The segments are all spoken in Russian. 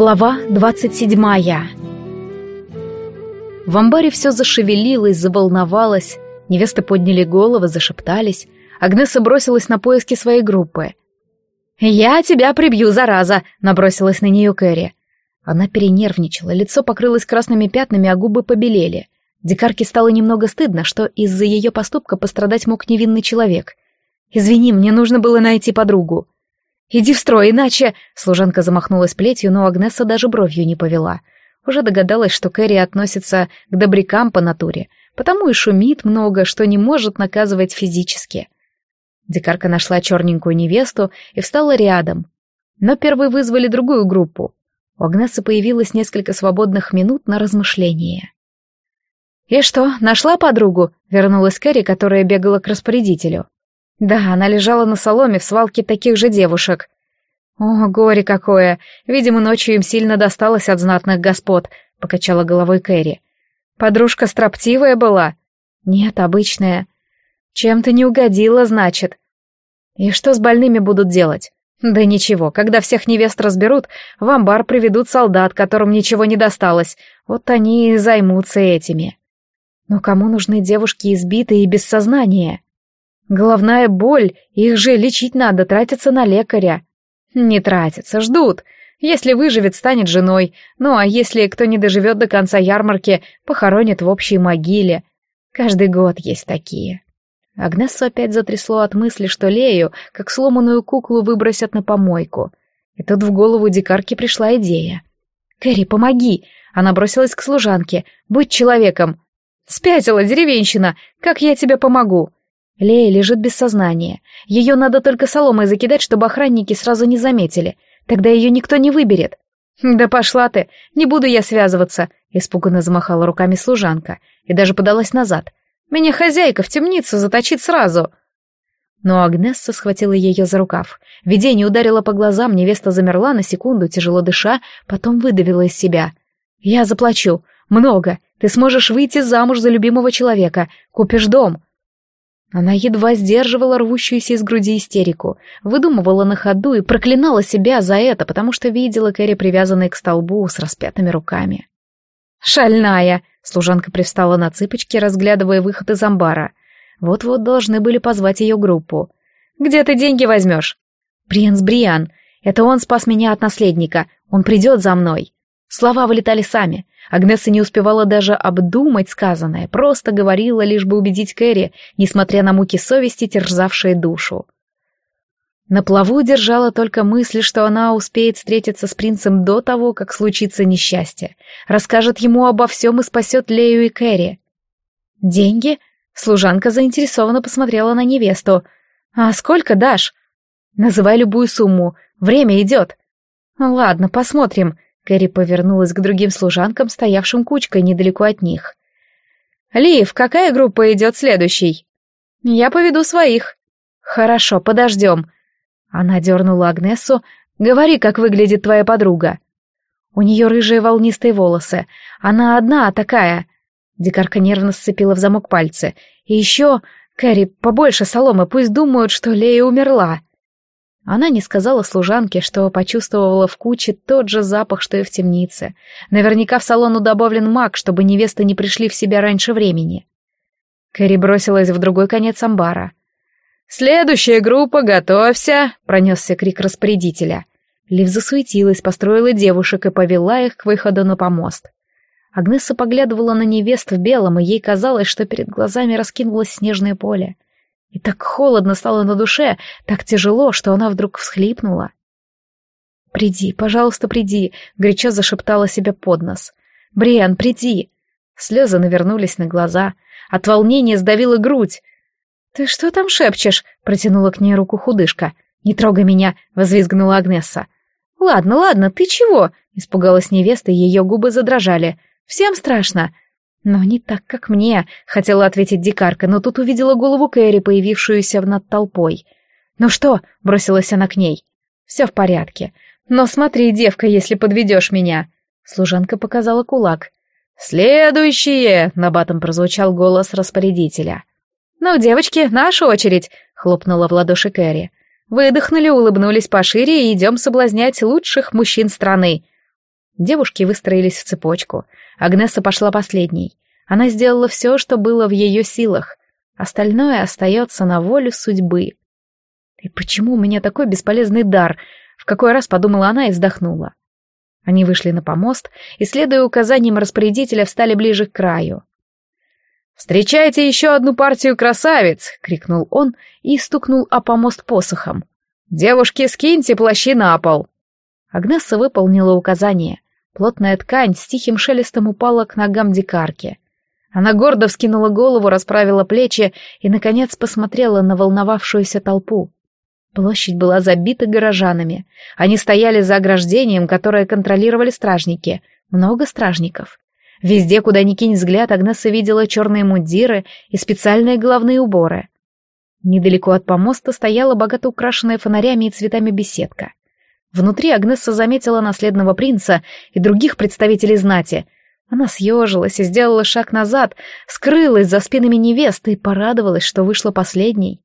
Глава двадцать седьмая В амбаре все зашевелилось, заволновалось. Невесты подняли головы, зашептались. Агнеса бросилась на поиски своей группы. «Я тебя прибью, зараза!» — набросилась на нее Кэрри. Она перенервничала, лицо покрылось красными пятнами, а губы побелели. Дикарке стало немного стыдно, что из-за ее поступка пострадать мог невинный человек. «Извини, мне нужно было найти подругу». «Иди в строй, иначе...» Служанка замахнулась плетью, но Агнеса даже бровью не повела. Уже догадалась, что Кэрри относится к добрякам по натуре, потому и шумит много, что не может наказывать физически. Дикарка нашла черненькую невесту и встала рядом. Но первой вызвали другую группу. У Агнесы появилось несколько свободных минут на размышление. «И что, нашла подругу?» — вернулась Кэрри, которая бегала к распорядителю. Да, она лежала на соломе в свалке таких же девушек. О, горе какое! Видимо, ночью им сильно досталось от знатных господ, покачала головой Кэрри. Подружка строптивая была? Нет, обычная. Чем-то не угодила, значит. И что с больными будут делать? Да ничего, когда всех невест разберут, в амбар приведут солдат, которым ничего не досталось. Вот они и займутся этими. Но кому нужны девушки избитые и без сознания? Головная боль, их же лечить надо, тратиться на лекаря. Не тратятся, ждут. Если выживет, станет женой. Ну а если кто не доживет до конца ярмарки, похоронит в общей могиле. Каждый год есть такие. Агнессу опять затрясло от мысли, что Лею, как сломанную куклу, выбросят на помойку. И тут в голову дикарки пришла идея. «Кэрри, помоги!» Она бросилась к служанке. «Будь человеком!» «Спятила, деревенщина! Как я тебе помогу?» Лея лежит без сознания. Ее надо только соломой закидать, чтобы охранники сразу не заметили. Тогда ее никто не выберет. «Да пошла ты! Не буду я связываться!» Испуганно замахала руками служанка и даже подалась назад. «Меня хозяйка в темницу заточит сразу!» Но Агнесса схватила ее за рукав. Видение ударило по глазам, невеста замерла на секунду, тяжело дыша, потом выдавила из себя. «Я заплачу. Много. Ты сможешь выйти замуж за любимого человека. Купишь дом. Она едва сдерживала рвущуюся из груди истерику, выдумывала на ходу и проклинала себя за это, потому что видела Кэрри привязанной к столбу с распятыми руками. «Шальная!» — служанка привстала на цыпочки, разглядывая выход из амбара. Вот-вот должны были позвать ее группу. «Где ты деньги возьмешь?» «Принц Бриан. Это он спас меня от наследника. Он придет за мной». Слова вылетали сами. Агнеса не успевала даже обдумать сказанное, просто говорила, лишь бы убедить Кэрри, несмотря на муки совести, терзавшие душу. На плаву держала только мысль, что она успеет встретиться с принцем до того, как случится несчастье, расскажет ему обо всем и спасет Лею и Кэрри. «Деньги?» — служанка заинтересованно посмотрела на невесту. «А сколько дашь?» «Называй любую сумму. Время идет». «Ладно, посмотрим», Кэрри повернулась к другим служанкам, стоявшим кучкой недалеко от них. «Лив, какая группа идет следующей?» «Я поведу своих». «Хорошо, подождем». Она дернула Агнесу. «Говори, как выглядит твоя подруга». «У нее рыжие волнистые волосы. Она одна такая». Дикарка нервно сцепила в замок пальцы. «И еще, Кэрри, побольше соломы, пусть думают, что Лея умерла». Она не сказала служанке, что почувствовала в куче тот же запах, что и в темнице. Наверняка в салону добавлен маг, чтобы невесты не пришли в себя раньше времени. Кэрри бросилась в другой конец амбара. «Следующая группа, готовься!» — пронесся крик распорядителя. Лив засуетилась, построила девушек и повела их к выходу на помост. Агнеса поглядывала на невест в белом, и ей казалось, что перед глазами раскинулось снежное поле — и так холодно стало на душе, так тяжело, что она вдруг всхлипнула. «Приди, пожалуйста, приди», — горячо зашептала себе под нос. «Бриан, приди!» Слезы навернулись на глаза. От волнения сдавила грудь. «Ты что там шепчешь?» — протянула к ней руку худышка. «Не трогай меня!» — возвизгнула Агнесса. «Ладно, ладно, ты чего?» — испугалась невеста, и ее губы задрожали. «Всем страшно. «Но не так, как мне», — хотела ответить дикарка, но тут увидела голову Кэрри, появившуюся над толпой. «Ну что?» — бросилась она к ней. «Все в порядке. Но смотри, девка, если подведешь меня». Служанка показала кулак. «Следующие!» — на батом прозвучал голос распорядителя. «Ну, девочки, наша очередь!» — хлопнула в ладоши Кэрри. Выдохнули, улыбнулись пошире и идем соблазнять лучших мужчин страны. Девушки выстроились в цепочку. Агнеса пошла последней. Она сделала все, что было в ее силах. Остальное остается на волю судьбы. И почему у меня такой бесполезный дар? В какой раз подумала она и вздохнула. Они вышли на помост и, следуя указаниям распорядителя, встали ближе к краю. «Встречайте еще одну партию красавиц!» — крикнул он и стукнул о помост посохом. «Девушки, скиньте плащи на пол!» Агнесса выполнила указание. Плотная ткань с тихим шелестом упала к ногам дикарки. Она гордо вскинула голову, расправила плечи и, наконец, посмотрела на волновавшуюся толпу. Площадь была забита горожанами. Они стояли за ограждением, которое контролировали стражники. Много стражников. Везде, куда ни кинь взгляд, Агнеса видела черные мундиры и специальные головные уборы. Недалеко от помоста стояла богато украшенная фонарями и цветами беседка. Внутри Агнесса заметила наследного принца и других представителей знати. Она съежилась и сделала шаг назад, скрылась за спинами невесты и порадовалась, что вышла последней.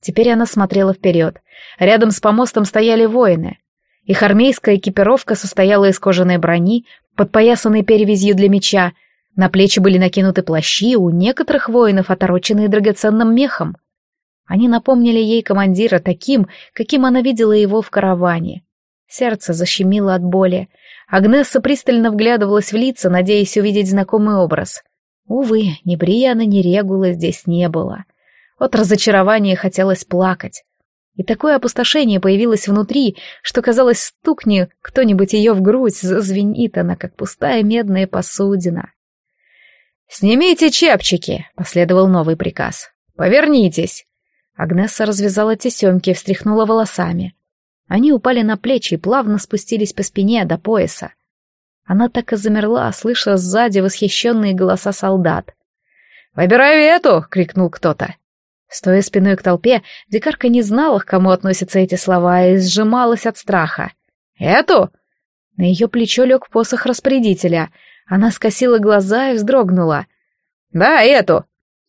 Теперь она смотрела вперед. Рядом с помостом стояли воины. Их армейская экипировка состояла из кожаной брони, подпоясанной перевязью для меча. На плечи были накинуты плащи, у некоторых воинов отороченные драгоценным мехом. Они напомнили ей командира таким, каким она видела его в караване. Сердце защемило от боли. Агнесса пристально вглядывалась в лица, надеясь увидеть знакомый образ. Увы, ни Бриана, ни Регула здесь не было. От разочарования хотелось плакать. И такое опустошение появилось внутри, что, казалось, стукни кто-нибудь ее в грудь, зазвенит она, как пустая медная посудина. «Снимите чепчики!» — последовал новый приказ. «Повернитесь!» Агнесса развязала тесемки встряхнула волосами. Они упали на плечи и плавно спустились по спине до пояса. Она так и замерла, слыша сзади восхищенные голоса солдат. «Выбираю эту!» — крикнул кто-то. Стоя спиной к толпе, дикарка не знала, к кому относятся эти слова, и сжималась от страха. «Эту?» На ее плечо лег посох распорядителя. Она скосила глаза и вздрогнула. «Да, эту!»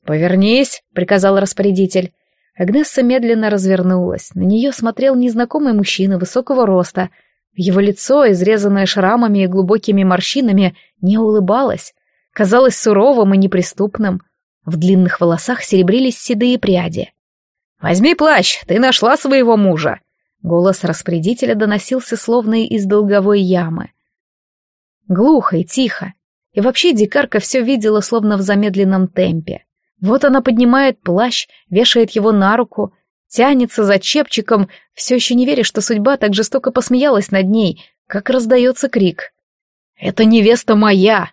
«Повернись», — приказал распорядитель. Агнесса медленно развернулась. На нее смотрел незнакомый мужчина высокого роста. Его лицо, изрезанное шрамами и глубокими морщинами, не улыбалось. Казалось суровым и неприступным. В длинных волосах серебрились седые пряди. «Возьми плащ, ты нашла своего мужа!» Голос распорядителя доносился словно из долговой ямы. Глухо и тихо. И вообще дикарка все видела словно в замедленном темпе. Вот она поднимает плащ, вешает его на руку, тянется за чепчиком, все еще не веря, что судьба так жестоко посмеялась над ней, как раздается крик. «Это невеста моя!»